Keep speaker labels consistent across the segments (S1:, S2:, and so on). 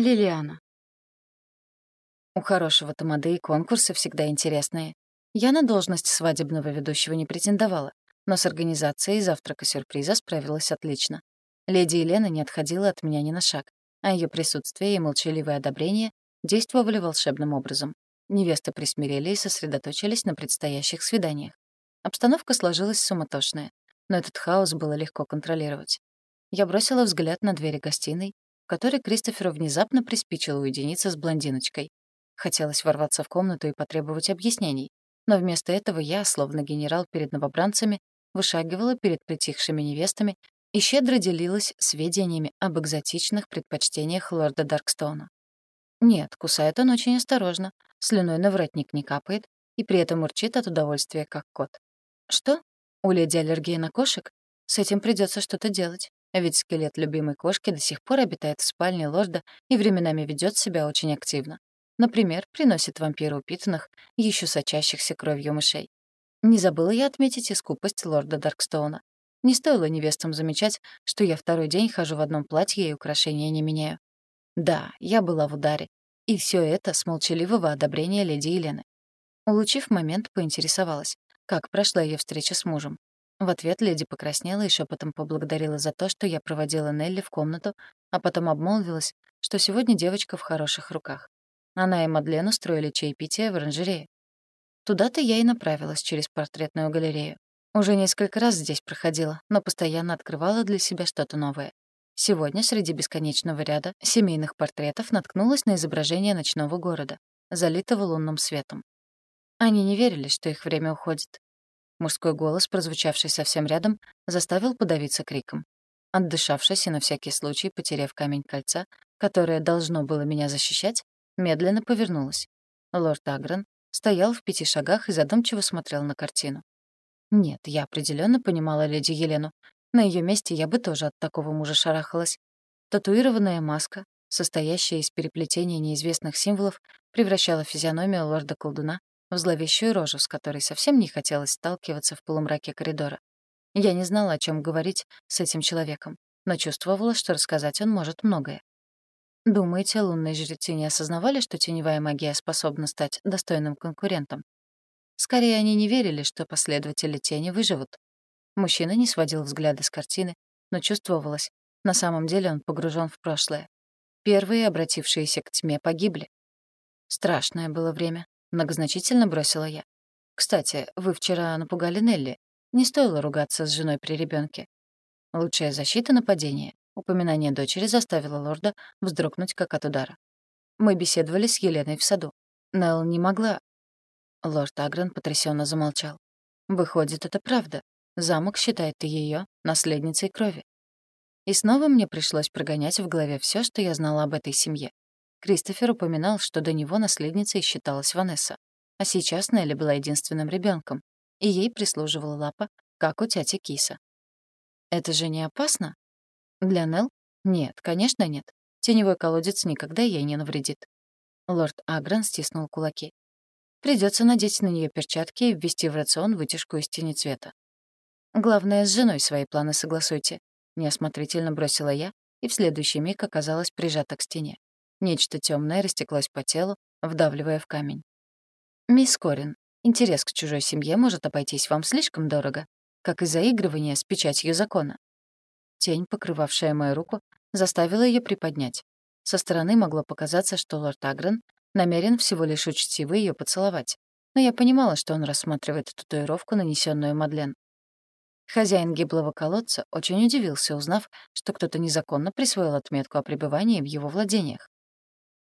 S1: Лилиана. У хорошего тамады и конкурсы всегда интересные. Я на должность свадебного ведущего не претендовала, но с организацией завтрака-сюрприза справилась отлично. Леди Елена не отходила от меня ни на шаг, а ее присутствие и молчаливое одобрение действовали волшебным образом. Невесты присмирели и сосредоточились на предстоящих свиданиях. Обстановка сложилась суматошная, но этот хаос было легко контролировать. Я бросила взгляд на двери гостиной, в которой Кристоферу внезапно приспичило уединиться с блондиночкой. Хотелось ворваться в комнату и потребовать объяснений, но вместо этого я, словно генерал перед новобранцами, вышагивала перед притихшими невестами и щедро делилась сведениями об экзотичных предпочтениях лорда Даркстоуна. Нет, кусает он очень осторожно, слюной на воротник не капает и при этом урчит от удовольствия, как кот. Что? У леди аллергия на кошек? С этим придется что-то делать. Ведь скелет любимой кошки до сих пор обитает в спальне лорда и временами ведет себя очень активно. Например, приносит вампиру упитанных, еще сочащихся кровью мышей. Не забыла я отметить и скупость лорда Даркстоуна. Не стоило невестам замечать, что я второй день хожу в одном платье и украшения не меняю. Да, я была в ударе. И все это с молчаливого одобрения леди Елены. Улучив момент, поинтересовалась, как прошла ее встреча с мужем. В ответ леди покраснела и шепотом поблагодарила за то, что я проводила Нелли в комнату, а потом обмолвилась, что сегодня девочка в хороших руках. Она и Мадлен устроили чаепитие в оранжерее. Туда-то я и направилась через портретную галерею. Уже несколько раз здесь проходила, но постоянно открывала для себя что-то новое. Сегодня среди бесконечного ряда семейных портретов наткнулась на изображение ночного города, залитого лунным светом. Они не верили, что их время уходит. Мужской голос, прозвучавший совсем рядом, заставил подавиться криком. Отдышавшись и на всякий случай, потеряв камень кольца, которое должно было меня защищать, медленно повернулась. Лорд Агрен стоял в пяти шагах и задумчиво смотрел на картину. Нет, я определенно понимала леди Елену. На ее месте я бы тоже от такого мужа шарахалась. Татуированная маска, состоящая из переплетения неизвестных символов, превращала физиономию лорда-колдуна в зловещую рожу, с которой совсем не хотелось сталкиваться в полумраке коридора. Я не знала, о чем говорить с этим человеком, но чувствовала, что рассказать он может многое. Думаете, лунные жрецы не осознавали, что теневая магия способна стать достойным конкурентом? Скорее, они не верили, что последователи тени выживут. Мужчина не сводил взгляда с картины, но чувствовалось, на самом деле он погружен в прошлое. Первые, обратившиеся к тьме, погибли. Страшное было время. Многозначительно бросила я. «Кстати, вы вчера напугали Нелли. Не стоило ругаться с женой при ребенке. Лучшая защита — нападения. Упоминание дочери заставило лорда вздрогнуть как от удара. Мы беседовали с Еленой в саду. Нелл не могла... Лорд Агрен потрясенно замолчал. Выходит, это правда. Замок считает ее наследницей крови. И снова мне пришлось прогонять в голове все, что я знала об этой семье. Кристофер упоминал, что до него наследницей считалась Ванесса. А сейчас Нелли была единственным ребенком, и ей прислуживала лапа, как у тети Киса. Это же не опасно? Для Нелл? Нет, конечно, нет. Теневой колодец никогда ей не навредит. Лорд Агран стиснул кулаки. Придется надеть на нее перчатки и ввести в рацион вытяжку из тени цвета. Главное, с женой свои планы согласуйте. Неосмотрительно бросила я и в следующий миг оказалась прижата к стене. Нечто темное растеклось по телу, вдавливая в камень. «Мисс Корин, интерес к чужой семье может обойтись вам слишком дорого, как и заигрывание с печатью закона». Тень, покрывавшая мою руку, заставила ее приподнять. Со стороны могло показаться, что лорд Агрен намерен всего лишь учтиво ее поцеловать, но я понимала, что он рассматривает татуировку, нанесенную Мадлен. Хозяин гиблого колодца очень удивился, узнав, что кто-то незаконно присвоил отметку о пребывании в его владениях.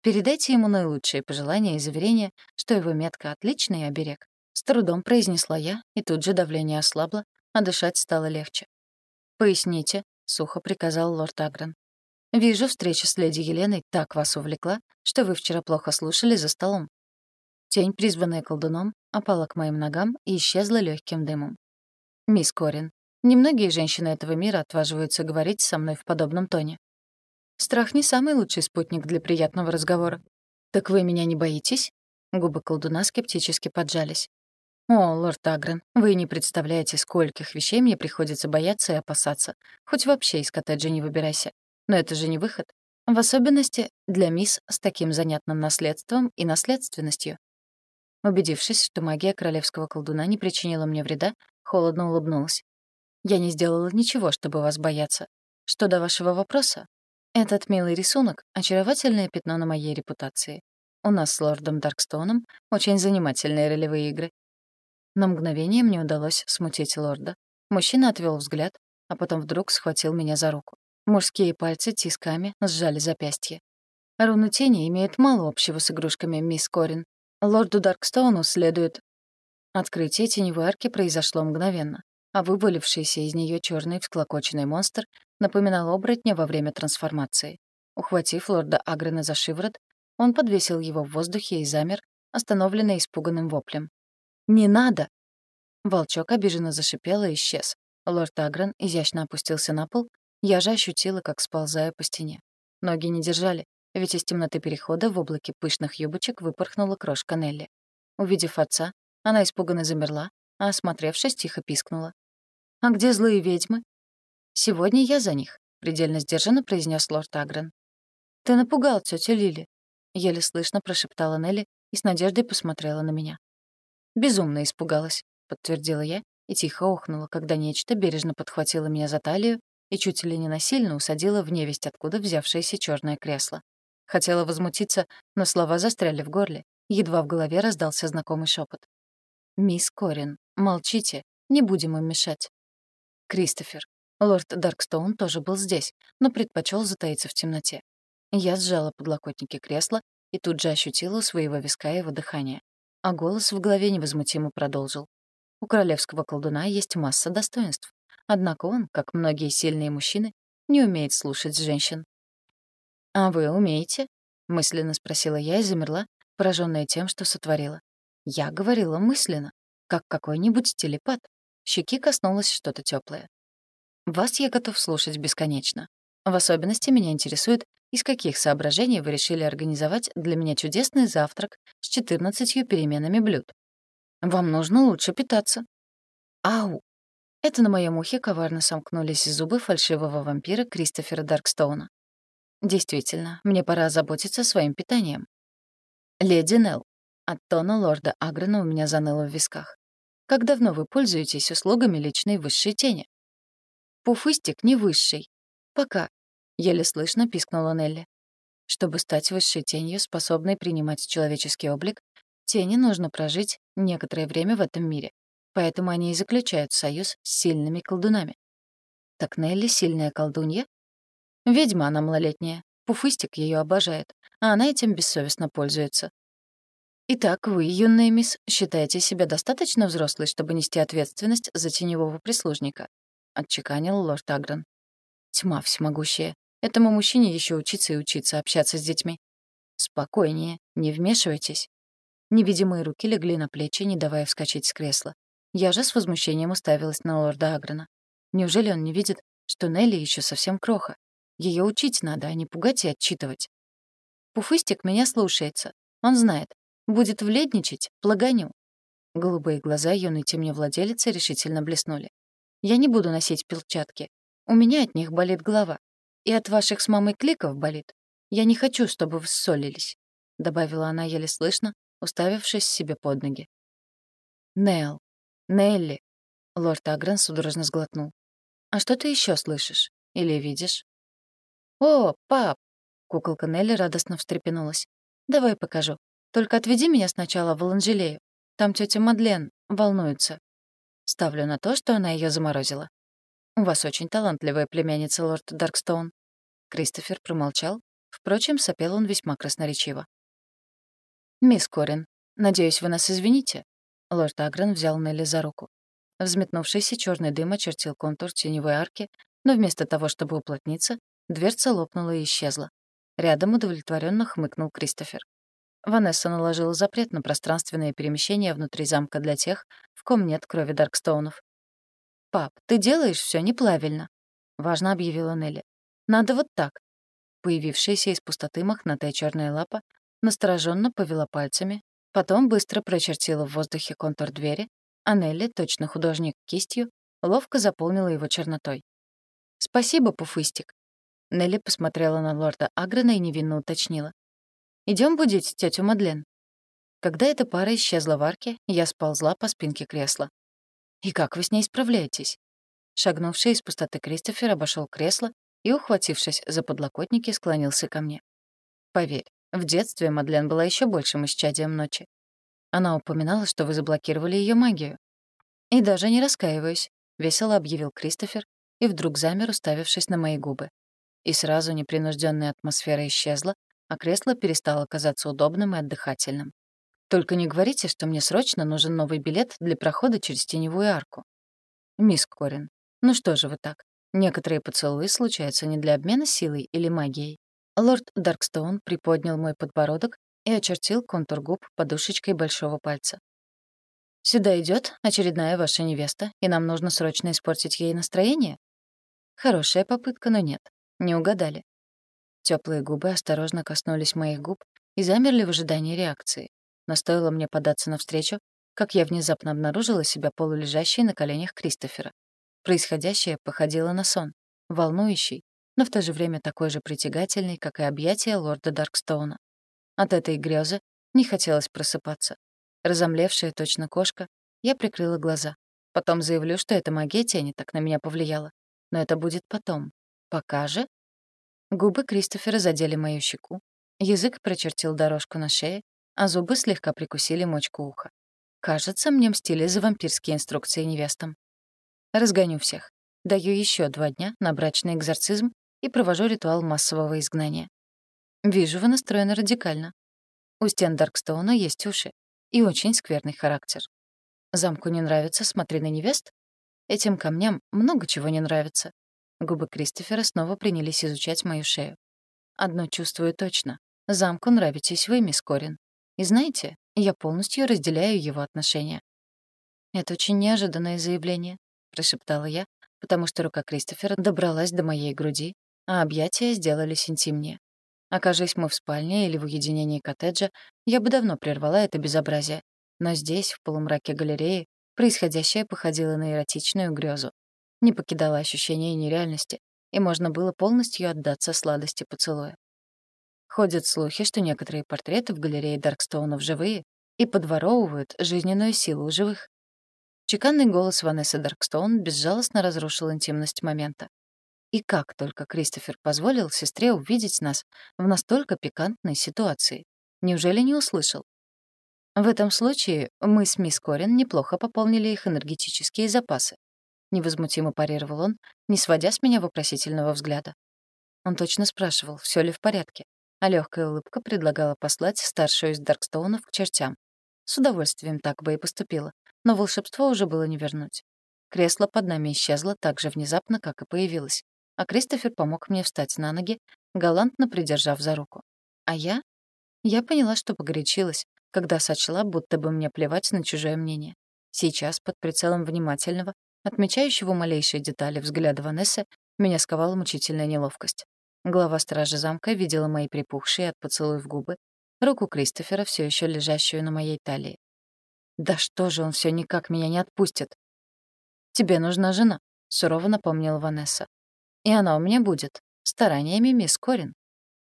S1: Передайте ему наилучшие пожелания и заверения, что его метка — отличный оберег. С трудом произнесла я, и тут же давление ослабло, а дышать стало легче. «Поясните», — сухо приказал лорд Агрен. «Вижу, встреча с леди Еленой так вас увлекла, что вы вчера плохо слушали за столом». Тень, призванная колдуном, опала к моим ногам и исчезла легким дымом. «Мисс Корин, немногие женщины этого мира отваживаются говорить со мной в подобном тоне. Страх не самый лучший спутник для приятного разговора. «Так вы меня не боитесь?» Губы колдуна скептически поджались. «О, лорд Агрен, вы не представляете, скольких вещей мне приходится бояться и опасаться. Хоть вообще из коттеджа не выбирайся. Но это же не выход. В особенности для мисс с таким занятным наследством и наследственностью. Убедившись, что магия королевского колдуна не причинила мне вреда, холодно улыбнулась. «Я не сделала ничего, чтобы вас бояться. Что до вашего вопроса? Этот милый рисунок — очаровательное пятно на моей репутации. У нас с лордом Даркстоуном очень занимательные ролевые игры. На мгновение мне удалось смутить лорда. Мужчина отвел взгляд, а потом вдруг схватил меня за руку. Мужские пальцы тисками сжали запястье. Руны тени имеют мало общего с игрушками мисс Корин. Лорду Даркстоуну следует... Открытие теневой арки произошло мгновенно, а вывалившийся из нее черный всклокоченный монстр напоминал оборотня во время трансформации. Ухватив лорда Агрена за шиворот, он подвесил его в воздухе и замер, остановленный испуганным воплем. «Не надо!» Волчок обиженно зашипел и исчез. Лорд Агрен изящно опустился на пол, я же ощутила, как сползаю по стене. Ноги не держали, ведь из темноты перехода в облаке пышных юбочек выпорхнула крошка Нелли. Увидев отца, она испуганно замерла, а, осмотревшись, тихо пискнула. «А где злые ведьмы?» «Сегодня я за них», — предельно сдержанно произнес лорд Агрен. «Ты напугал тетю Лили», — еле слышно прошептала Нелли и с надеждой посмотрела на меня. «Безумно испугалась», — подтвердила я и тихо охнула, когда нечто бережно подхватило меня за талию и чуть ли не насильно усадило в невесть, откуда взявшееся черное кресло. Хотела возмутиться, но слова застряли в горле. Едва в голове раздался знакомый шепот. «Мисс Корин, молчите, не будем им мешать». «Кристофер». Лорд Даркстоун тоже был здесь, но предпочел затаиться в темноте. Я сжала подлокотники кресла и тут же ощутила у своего виска его дыхание. А голос в голове невозмутимо продолжил. У королевского колдуна есть масса достоинств. Однако он, как многие сильные мужчины, не умеет слушать женщин. «А вы умеете?» — мысленно спросила я и замерла, пораженная тем, что сотворила. Я говорила мысленно, как какой-нибудь телепат. Щеки коснулось что-то теплое. Вас я готов слушать бесконечно. В особенности меня интересует, из каких соображений вы решили организовать для меня чудесный завтрак с 14 переменами блюд. Вам нужно лучше питаться. Ау! Это на моем ухе коварно сомкнулись зубы фальшивого вампира Кристофера Даркстоуна. Действительно, мне пора заботиться своим питанием. Леди Нелл. От тона лорда Агрена у меня заныло в висках. Как давно вы пользуетесь услугами личной высшей тени? Пуфыстик не высший. Пока. Еле слышно пискнула Нелли. Чтобы стать высшей тенью, способной принимать человеческий облик, тени нужно прожить некоторое время в этом мире. Поэтому они и заключают союз с сильными колдунами. Так Нелли сильная колдунья? Ведьма она малолетняя. Пуфыстик ее обожает, а она этим бессовестно пользуется. Итак, вы, юная мисс, считаете себя достаточно взрослой, чтобы нести ответственность за теневого прислужника? Отчеканил лорд Агрон. Тьма всемогущая. Этому мужчине еще учиться и учиться общаться с детьми. Спокойнее, не вмешивайтесь. Невидимые руки легли на плечи, не давая вскочить с кресла. Я же с возмущением уставилась на лорда Агрена. Неужели он не видит, что Нелли еще совсем кроха? Ее учить надо, а не пугать и отчитывать. Пуфыстик меня слушается. Он знает. Будет вледничать, плаганю. Голубые глаза юной темневладелицы решительно блеснули. Я не буду носить перчатки. У меня от них болит голова. И от ваших с мамой кликов болит. Я не хочу, чтобы вы ссорились», — добавила она еле слышно, уставившись себе под ноги. «Нелл, Нелли», — лорд Агрен судорожно сглотнул. «А что ты еще слышишь? Или видишь?» «О, пап!» — куколка Нелли радостно встрепенулась. «Давай покажу. Только отведи меня сначала в Ланжелею. Там тетя Мадлен волнуется. Ставлю на то, что она ее заморозила. У вас очень талантливая племянница, лорд Даркстоун. Кристофер промолчал. Впрочем, сопел он весьма красноречиво. «Мисс Корин, надеюсь, вы нас извините?» Лорд Агрен взял Нелли за руку. Взметнувшийся черный дым очертил контур теневой арки, но вместо того, чтобы уплотниться, дверца лопнула и исчезла. Рядом удовлетворенно хмыкнул Кристофер. Ванесса наложила запрет на пространственные перемещения внутри замка для тех, в ком нет крови Даркстоунов. «Пап, ты делаешь все неправильно», — важно объявила Нелли. Надо вот так. Появившаяся из пустоты мохнатая черная лапа настороженно повела пальцами, потом быстро прочертила в воздухе контур двери, а Нелли, точно художник кистью, ловко заполнила его чернотой. «Спасибо, Пуфыстик». Нелли посмотрела на лорда Агрена и невинно уточнила. Идем будить тетю Мадлен?» Когда эта пара исчезла в арке, я сползла по спинке кресла. «И как вы с ней справляетесь?» Шагнувший из пустоты Кристофер обошел кресло и, ухватившись за подлокотники, склонился ко мне. «Поверь, в детстве Мадлен была еще большим исчадием ночи. Она упоминала, что вы заблокировали ее магию. И даже не раскаиваюсь, весело объявил Кристофер и вдруг замер, уставившись на мои губы. И сразу непринужденная атмосфера исчезла, а кресло перестало казаться удобным и отдыхательным. Только не говорите, что мне срочно нужен новый билет для прохода через теневую арку. Мисс Корин, ну что же вы так? Некоторые поцелуи случаются не для обмена силой или магией. Лорд Даркстоун приподнял мой подбородок и очертил контур губ подушечкой большого пальца. «Сюда идет очередная ваша невеста, и нам нужно срочно испортить ей настроение?» Хорошая попытка, но нет, не угадали. Теплые губы осторожно коснулись моих губ и замерли в ожидании реакции. Но стоило мне податься навстречу, как я внезапно обнаружила себя полулежащей на коленях Кристофера. Происходящее походило на сон, волнующий, но в то же время такой же притягательный, как и объятия лорда Даркстоуна. От этой грезы не хотелось просыпаться. Разомлевшая точно кошка, я прикрыла глаза. Потом заявлю, что эта магия тени так на меня повлияла. Но это будет потом. Пока же... Губы Кристофера задели мою щеку, язык прочертил дорожку на шее, а зубы слегка прикусили мочку уха. Кажется, мне мстили за вампирские инструкции невестам. Разгоню всех. Даю еще два дня на брачный экзорцизм и провожу ритуал массового изгнания. Вижу, вы настроены радикально. У стен Даркстоуна есть уши и очень скверный характер. Замку не нравится, смотри на невест? Этим камням много чего не нравится. Губы Кристофера снова принялись изучать мою шею. Одно чувствую точно. Замку нравитесь вы, мисс Корин. И знаете, я полностью разделяю его отношения. «Это очень неожиданное заявление», — прошептала я, потому что рука Кристофера добралась до моей груди, а объятия сделались интимнее. Окажись мы в спальне или в уединении коттеджа, я бы давно прервала это безобразие. Но здесь, в полумраке галереи, происходящее походило на эротичную грезу. Не покидало ощущение нереальности, и можно было полностью отдаться сладости поцелуя. Ходят слухи, что некоторые портреты в галерее Даркстоунов живые и подворовывают жизненную силу живых. Чеканный голос Ванессы Даркстоун безжалостно разрушил интимность момента. И как только Кристофер позволил сестре увидеть нас в настолько пикантной ситуации? Неужели не услышал? В этом случае мы с мисс Корин неплохо пополнили их энергетические запасы. Невозмутимо парировал он, не сводя с меня вопросительного взгляда. Он точно спрашивал, все ли в порядке, а легкая улыбка предлагала послать старшую из Даркстоунов к чертям. С удовольствием так бы и поступила, но волшебство уже было не вернуть. Кресло под нами исчезло так же внезапно, как и появилось а Кристофер помог мне встать на ноги, галантно придержав за руку. А я? Я поняла, что погорячилась, когда сочла, будто бы мне плевать на чужое мнение. Сейчас, под прицелом внимательного, отмечающего малейшие детали взгляда Ванессы, меня сковала мучительная неловкость. Глава стражи замка видела мои припухшие от поцелуев губы, руку Кристофера, все еще лежащую на моей талии. «Да что же он все никак меня не отпустит?» «Тебе нужна жена», — сурово напомнила Ванесса. И она у меня будет. Стараниями мисс Корин.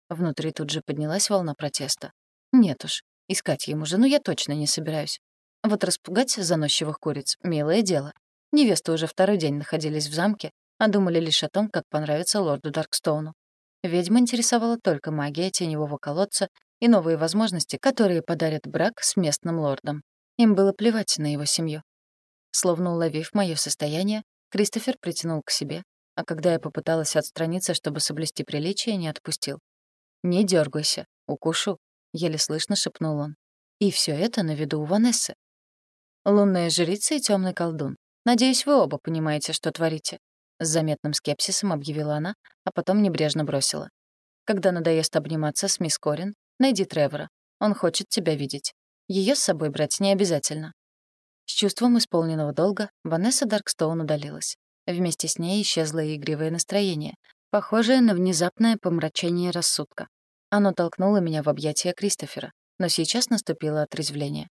S1: Внутри тут же поднялась волна протеста. Нет уж, искать ему жену я точно не собираюсь. Вот распугать заносчивых куриц — милое дело. Невесты уже второй день находились в замке, а думали лишь о том, как понравится лорду Даркстоуну. Ведьма интересовала только магия теневого колодца и новые возможности, которые подарят брак с местным лордом. Им было плевать на его семью. Словно уловив мое состояние, Кристофер притянул к себе, а когда я попыталась отстраниться, чтобы соблюсти приличие, не отпустил. «Не дергайся, укушу», — еле слышно шепнул он. И все это на виду у Ванессы. «Лунная жрица и темный колдун. Надеюсь, вы оба понимаете, что творите», — с заметным скепсисом объявила она, а потом небрежно бросила. «Когда надоест обниматься с мисс Корин, найди Тревора. Он хочет тебя видеть. Ее с собой брать не обязательно». С чувством исполненного долга Ванесса Даркстоун удалилась. Вместе с ней исчезло и игривое настроение, похожее на внезапное помрачение рассудка. Оно толкнуло меня в объятия Кристофера, но сейчас наступило отрезвление.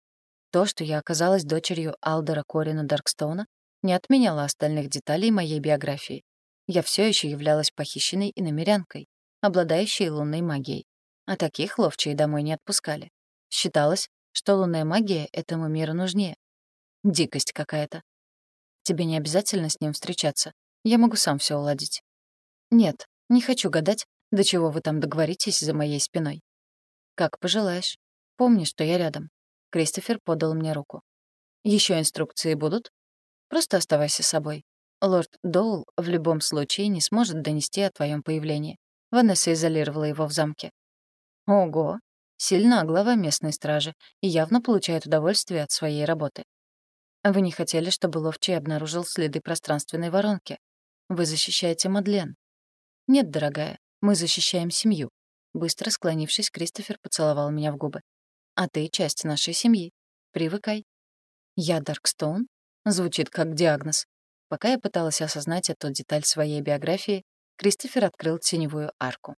S1: То, что я оказалась дочерью Алдера Корина Даркстоуна, не отменяло остальных деталей моей биографии. Я все еще являлась похищенной и намерянкой, обладающей лунной магией. А таких ловчие домой не отпускали. Считалось, что лунная магия этому миру нужнее. Дикость какая-то. Тебе не обязательно с ним встречаться. Я могу сам все уладить. Нет, не хочу гадать, до чего вы там договоритесь за моей спиной. Как пожелаешь. Помни, что я рядом. Кристофер подал мне руку. Еще инструкции будут? Просто оставайся собой. Лорд Доул в любом случае не сможет донести о твоем появлении. Ванесса изолировала его в замке. Ого! Сильна глава местной стражи и явно получает удовольствие от своей работы. Вы не хотели, чтобы Ловчий обнаружил следы пространственной воронки. Вы защищаете Мадлен. Нет, дорогая, мы защищаем семью. Быстро склонившись, Кристофер поцеловал меня в губы. А ты — часть нашей семьи. Привыкай. Я Даркстоун? Звучит как диагноз. Пока я пыталась осознать эту деталь своей биографии, Кристофер открыл теневую арку.